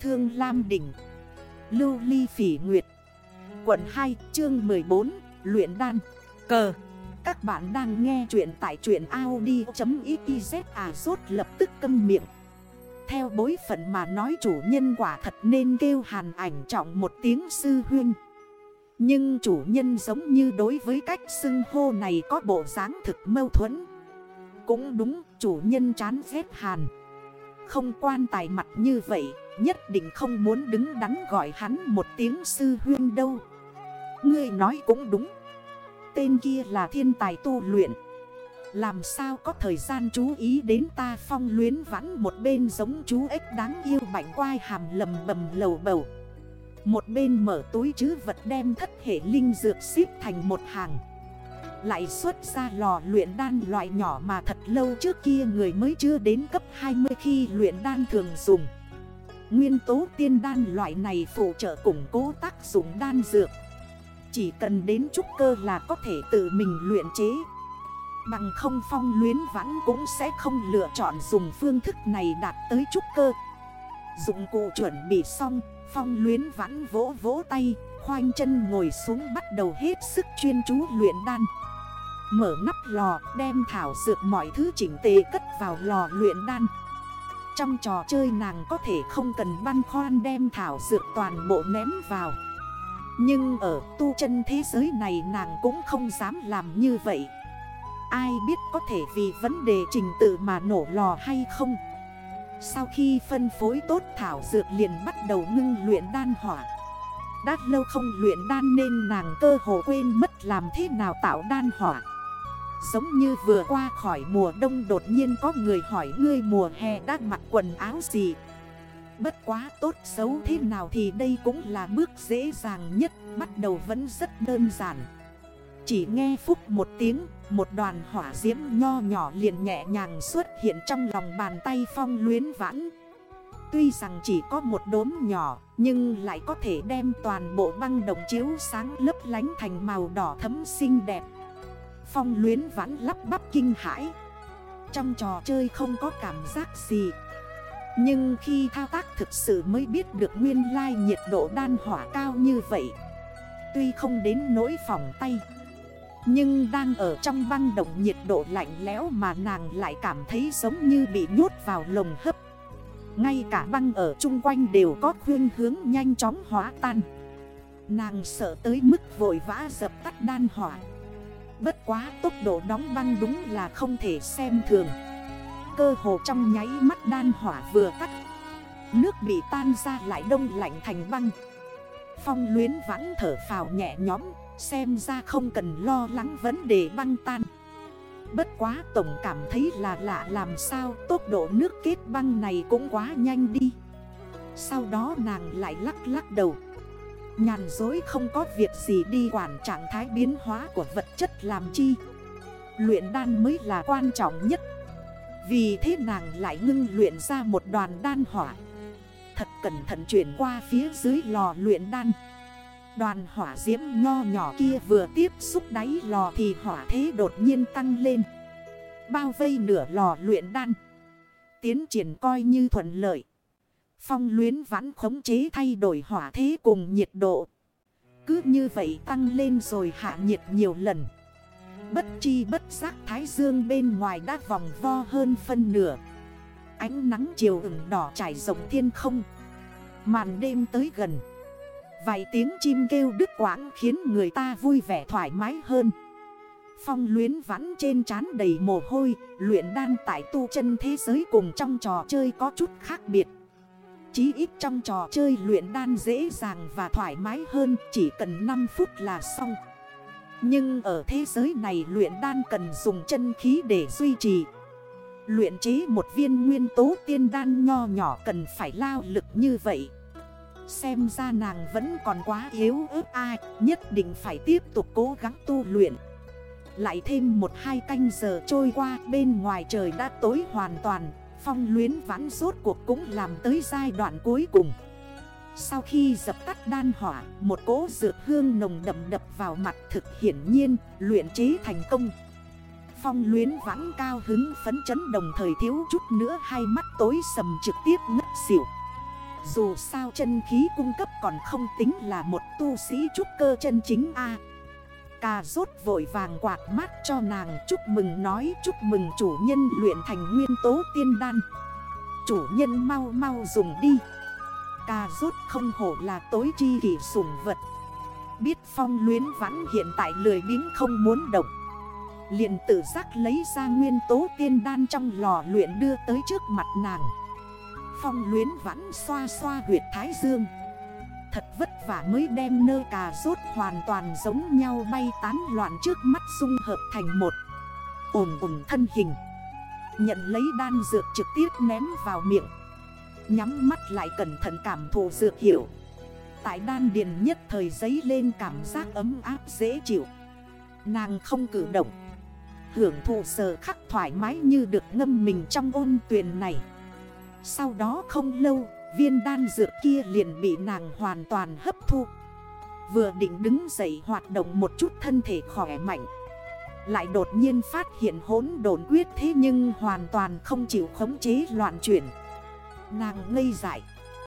Thương Lam Đỉnh, Lưu Ly Phỉ Nguyệt, Quận 2 chương 14 Luyện Đan. Cờ, Các bạn đang nghe chuyện tại truyện Audi.xyz à rốt lập tức câm miệng. Theo bối phận mà nói chủ nhân quả thật nên kêu hàn ảnh trọng một tiếng sư huyên Nhưng chủ nhân giống như đối với cách xưng hô này có bộ dáng thực mâu thuẫn. Cũng đúng, chủ nhân chán ghét hàn. Không quan tài mặt như vậy, Nhất định không muốn đứng đắn gọi hắn một tiếng sư huyên đâu. Ngươi nói cũng đúng. Tên kia là thiên tài tu luyện. Làm sao có thời gian chú ý đến ta phong luyến vãn Một bên giống chú ếch đáng yêu bảnh quai hàm lầm bầm lầu bầu. Một bên mở túi chứ vật đem thất hệ linh dược xếp thành một hàng. Lại xuất ra lò luyện đan loại nhỏ mà thật lâu trước kia người mới chưa đến cấp 20 khi luyện đan thường dùng. Nguyên tố tiên đan loại này phụ trợ củng cố tác dụng đan dược. Chỉ cần đến trúc cơ là có thể tự mình luyện chế. Bằng không phong luyến vãn cũng sẽ không lựa chọn dùng phương thức này đạt tới trúc cơ. Dụng cụ chuẩn bị xong, Phong luyến vãn vỗ vỗ tay, Khoanh chân ngồi xuống bắt đầu hết sức chuyên chú luyện đan. Mở nắp lò, đem thảo dược mọi thứ chỉnh tề cất vào lò luyện đan. Trong trò chơi nàng có thể không cần băn khoan đem thảo dược toàn bộ ném vào. Nhưng ở tu chân thế giới này nàng cũng không dám làm như vậy. Ai biết có thể vì vấn đề trình tự mà nổ lò hay không? Sau khi phân phối tốt thảo dược liền bắt đầu ngưng luyện đan hỏa. Đã lâu không luyện đan nên nàng cơ hồ quên mất làm thế nào tạo đan hỏa. Giống như vừa qua khỏi mùa đông đột nhiên có người hỏi ngươi mùa hè đã mặc quần áo gì. Bất quá tốt xấu thế nào thì đây cũng là bước dễ dàng nhất, Bắt đầu vẫn rất đơn giản. Chỉ nghe phúc một tiếng, Một đoàn hỏa diễm nho nhỏ liền nhẹ nhàng xuất hiện trong lòng bàn tay phong luyến vãn. Tuy rằng chỉ có một đốm nhỏ, Nhưng lại có thể đem toàn bộ băng đồng chiếu sáng lấp lánh thành màu đỏ thấm xinh đẹp. Phong luyến vãn lắp bắp kinh hãi. Trong trò chơi không có cảm giác gì. Nhưng khi thao tác thực sự mới biết được nguyên lai nhiệt độ đan hỏa cao như vậy, Tuy không đến nỗi phòng tay, Nhưng đang ở trong băng động nhiệt độ lạnh lẽo mà nàng lại cảm thấy giống như bị nhốt vào lồng hấp. Ngay cả băng ở chung quanh đều có khuyên hướng nhanh chóng hóa tan. Nàng sợ tới mức vội vã dập tắt đan hỏa. Bất quá tốc độ đóng băng đúng là không thể xem thường. Cơ hồ trong nháy mắt đan hỏa vừa tắt. Nước bị tan ra lại đông lạnh thành băng. Phong luyến vãn thở phào nhẹ nhõm, Xem ra không cần lo lắng vấn đề băng tan. Bất quá tổng cảm thấy là lạ làm sao, Tốc độ nước kết băng này cũng quá nhanh đi. Sau đó nàng lại lắc lắc đầu. Nhàn dối không có việc gì đi quản trạng thái biến hóa của vật chất làm chi. Luyện đan mới là quan trọng nhất. Vì thế nàng lại ngưng luyện ra một đoàn đan hỏa. Thật cẩn thận chuyển qua phía dưới lò luyện đan. Đoàn hỏa diễm nho nhỏ kia vừa tiếp xúc đáy lò thì hỏa thế đột nhiên tăng lên. Bao vây nửa lò luyện đan. Tiến triển coi như thuận lợi. Phong luyến vãn khống chế thay đổi hỏa thế cùng nhiệt độ. Cứ như vậy tăng lên rồi hạ nhiệt nhiều lần. Bất chi bất giác thái dương bên ngoài đã vòng vo hơn phân nửa. Ánh nắng chiều ửng đỏ trải rộng thiên không. Màn đêm tới gần. Vài tiếng chim kêu đứt quãng khiến người ta vui vẻ thoải mái hơn. Phong luyến vắn trên trán đầy mồ hôi, luyện đan tại tu chân thế giới cùng trong trò chơi có chút khác biệt. Chí ít trong trò chơi luyện đan dễ dàng và thoải mái hơn, chỉ cần 5 phút là xong. Nhưng ở thế giới này luyện đan cần dùng chân khí để duy trì. Luyện chế một viên nguyên tố tiên đan nho nhỏ cần phải lao lực như vậy. Xem ra nàng vẫn còn quá yếu ớt ai Nhất định phải tiếp tục cố gắng tu luyện. Lại thêm một hai canh giờ trôi qua, bên ngoài trời đã tối hoàn toàn. Phong luyến vãn rốt cuộc cũng làm tới giai đoạn cuối cùng. Sau khi dập tắt đan hỏa, Một cỗ dược hương nồng đậm đập vào mặt thực hiển nhiên, Luyện chế thành công. Phong luyến vãn cao hứng phấn chấn đồng thời thiếu chút nữa Hai mắt tối sầm trực tiếp ngất xỉu. Dù sao chân khí cung cấp còn không tính là một tu sĩ trúc cơ chân chính A. Cà rốt vội vàng quạt mát cho nàng chúc mừng nói chúc mừng chủ nhân luyện thành nguyên tố tiên đan. Chủ nhân mau mau dùng đi. Cà rốt không hổ là tối chi kỷ sủng vật. Biết phong luyến vãn hiện tại lười biếng không muốn động. Liền tự giác lấy ra nguyên tố tiên đan trong lò luyện đưa tới trước mặt nàng. Phong luyến vãn xoa xoa huyệt thái dương. Thật vất vả mới đem nơ cà rốt hoàn toàn giống nhau bay tán loạn trước mắt dung hợp thành một. Ổn ổn thân hình. Nhận lấy đan dược trực tiếp ném vào miệng. Nhắm mắt lại cẩn thận cảm thụ dược hiệu. Tại đan điền nhất thời giấy lên cảm giác ấm áp dễ chịu. Nàng không cử động. Hưởng thụ sờ khắc thoải mái như được ngâm mình trong ôn tuyền này. Sau đó không lâu Viên đan dược kia liền bị nàng hoàn toàn hấp thu. Vừa định đứng dậy hoạt động một chút thân thể khỏe mạnh, Lại đột nhiên phát hiện hốn đồn quyết thế nhưng hoàn toàn không chịu khống chế loạn chuyển. Nàng ngây dại.